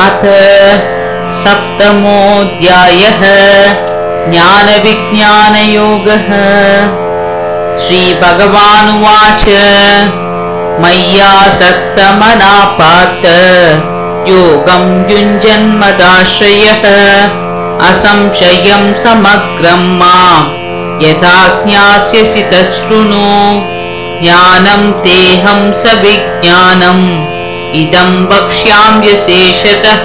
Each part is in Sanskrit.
अथ सप्तमोऽध्यायः ज्ञानविज्ञानयोगः। श्रीभगवानुवाच मय्यासक्तमनापात् योगं युञ्जन्मदाश्रयः। असंशयं समग्रं माम् यथा ज्ञास्यसि तच्छृणु ज्ञानं तेऽहं सविज्ञानम् इदं वक्ष्याम्यशेषतः।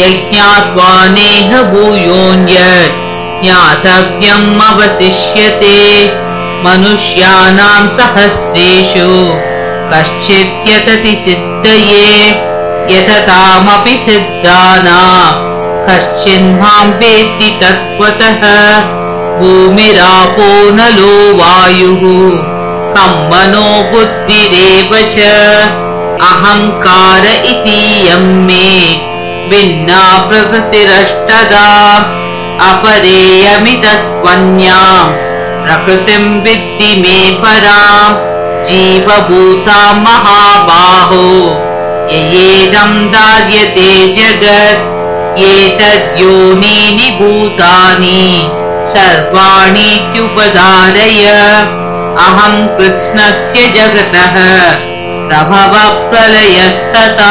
यज्ञात्वा नेह भूयोऽन्यत् ज्ञातव्यम् अवशिष्यते। मनुष्याणां सहस्रेषु कश्चित् यतति सिद्धये यततामपि सिद्धानां कश्चिन्मां वेत्ति तत्त्वतः। भूमिरापो नलो वायुः कं मनो बुद्धिरेव च अहङ्कार इतीयं मे भिन्ना प्रकृतिरष्टदा अपरेयमितस्त्वन्याम् प्रकृतिं विद्धि मे पराम् जीवभूता महाबाहो। ययेदं दार्यते जगत् एतद्योनीनि भूतानि सर्वाणीत्युपधारय अहं कृत्स्नस्य जगतः प्रभवप्रलयस्तथा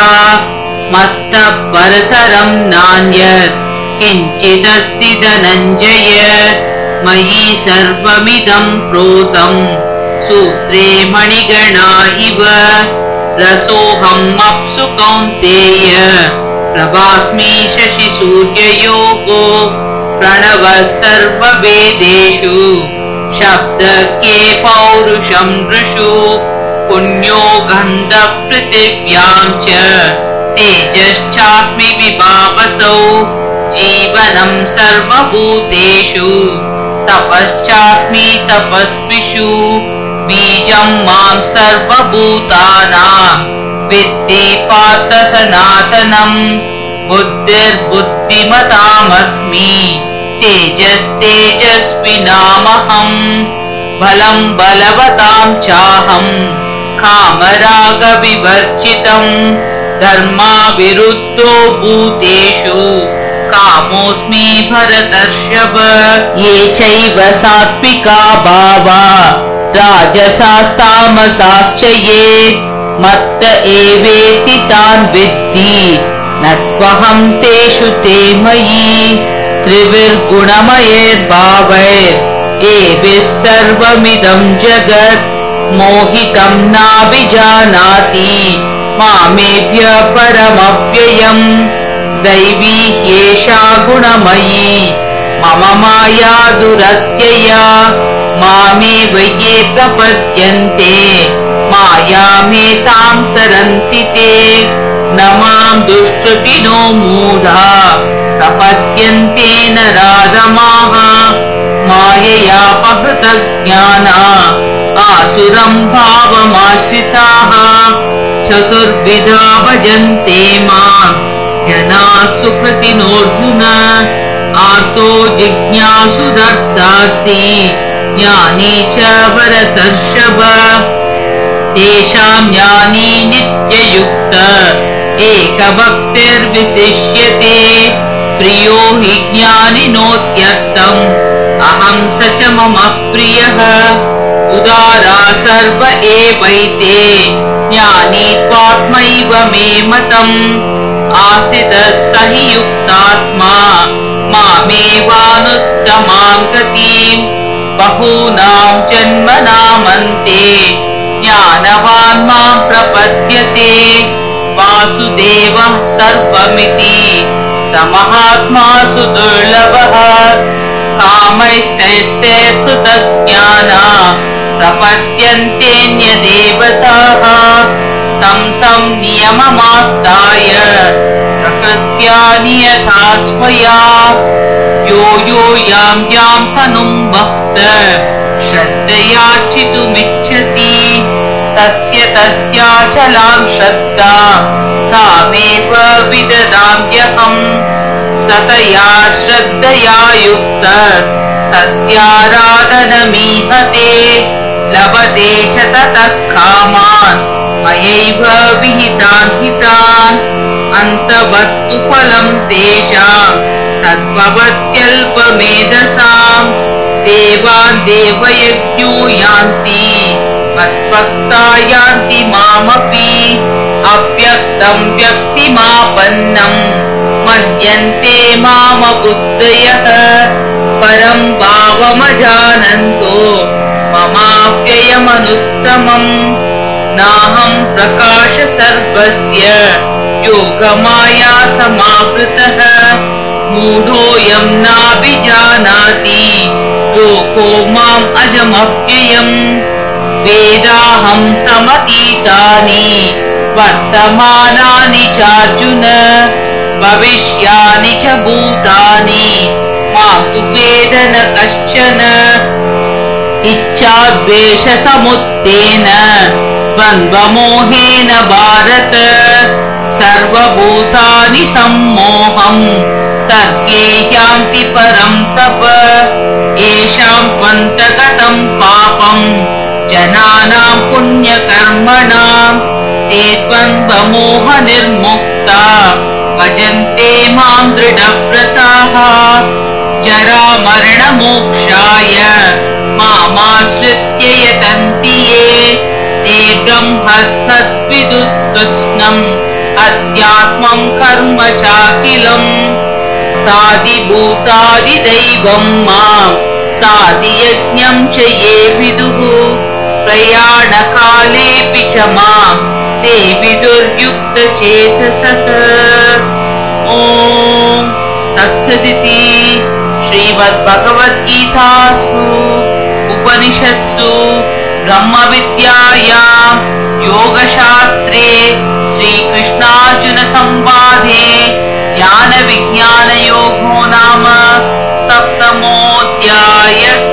मत्तः परतरं नान्यत् किञ्चिदस्ति धनञ्जय मयि सर्वमिदं प्रोतम् सूत्रे मणिगणा इव रसोऽहम् अप्सु कौन्तेय प्रभास्मि शशिसूर्ययोगो प्रणवः सर्ववेदेषु शब्दके पौरुषं नृषु पुण्यो गन्धपृथिव्याम् च तेजश्चास्मि विभावसौ जीवनं सर्वभूतेषु। तपश्चास्मि तपस्विषु बीजं मां सर्वभूतानां। विद्धि पार्थ सनातनम् बुद्धिर्बुद्धिमतामस्मि। तेजस्तेजस्विनामहम् बलं बलवतां चाहम् कामरागविवर्जितम् धर्माविरुद्धो भूतेषु। कामोऽस्मि भरतर्षभ। ये चैव सात्विका भावा राजसास्तामसाश्च ये। मत्त एवेति तान् विद्धि न त्वहं तेषु ते मयि। त्रिविर्गुणमयैर्भावैर् एभिः सर्वमिदं जगत् मोहितं नाभिजानाति मामेभ्य परमव्ययम्। दैवी ह्येषा गुणमयी मम माया दुरत्यया। मामेव ये प्रपद्यन्ते मायामेतां तरन्ति ते। न मां दुष्कृतिनो मूढा प्रपद्यन्ते न राधमाः। माययापहृतज्ञाना आसुरं भावमाश्रिताः चतुर्विधा भजन्ते माम् जनाः सुकृतिनोऽर्जुन आर्तो जिज्ञासुदर्थार्ति ज्ञानी च भरतर्षभ तेषां ज्ञानी नित्ययुक्त एकभक्तिर्विशिष्यते। प्रियो हि ज्ञानिनोत्यर्थम् अहं स च मम प्रियः उदारा सर्व एवैते। ज्ञानी त्वात्मैव मे मतम्। आस्थितः स हि युक्तात्मा मामेवानुत्तमां गतिम् बहूनां जन्मनामन्ते ज्ञानवान् मां प्रपद्यते। वासुदेवः सर्वमिति। स महात्मा सुदुर्लभः कामैस्तैस्ते कृतज्ञाना प्रपद्यन्तेऽन्यदेवताः तं तं नियममास्ताय प्रकृत्या नियथा स्वया। यो यो यां यां तनुं भक्त श्रद्धयार्चितुमिच्छति तस्य तस्याचलां श्रद्धा। तामेव विददाम्यहम् सतया श्रद्धया युक्तस्तस्याराधनमीहते लभते च ततः कामान् मयैव विहितान् हितान् अन्तवत्तु फलम् तेषाम् तद्भवत्यल्पमेधसाम् देवान् देवयज्ञो यान्ति मत्भक्ता यान्ति मामपि अव्यक्तम् व्यक्तिमापन्नम् मन्यन्ते मामबुद्धयः परम् भावमजानन्तो ममाव्ययमनुत्तमम् नाहम् प्रकाश सर्वस्य। योगमाया समावृतः मूढोऽयम् नाभिजानाति लोको माम् अजमव्ययम् वेदाहम् समतीतानि। वर्तमानानि चार्जुन। भविष्यानि च भूतानि। मां तु वेद न कश्चन इच्छाद्वेषसमुत्तेन द्वन्द्वमोहेन भारत। सर्वभूतानि सम्मोहम् सर्गे यान्ति परम् तप येषाम् त्वन्तगतम् पापम् जनानाम् पुण्यकर्मणाम् ते द्वन्द्वमोहनिर्मुक्ता। भजन्ते माम् दृढव्रताः जरामरणमोक्षाय मामाश्रित्य यतन्ति ये ते ब्रह्मस्तद्विदुत्कृत्स्नम् अध्यात्मम् कर्म चाखिलम् साधिभूतादिदैवम् माम् साधियज्ञम् च ये विदुः प्रयाणकालेऽपि च माम् ते विदुर्युक्तचेतसः। ॐ तत्सदिति श्रीमद्भगवद्गीतासु उपनिषत्सु ब्रह्मविद्यायां योगशास्त्रे श्रीकृष्णार्जुनसंवादे ज्ञानविज्ञानयोगो नाम सप्तमोऽध्यायः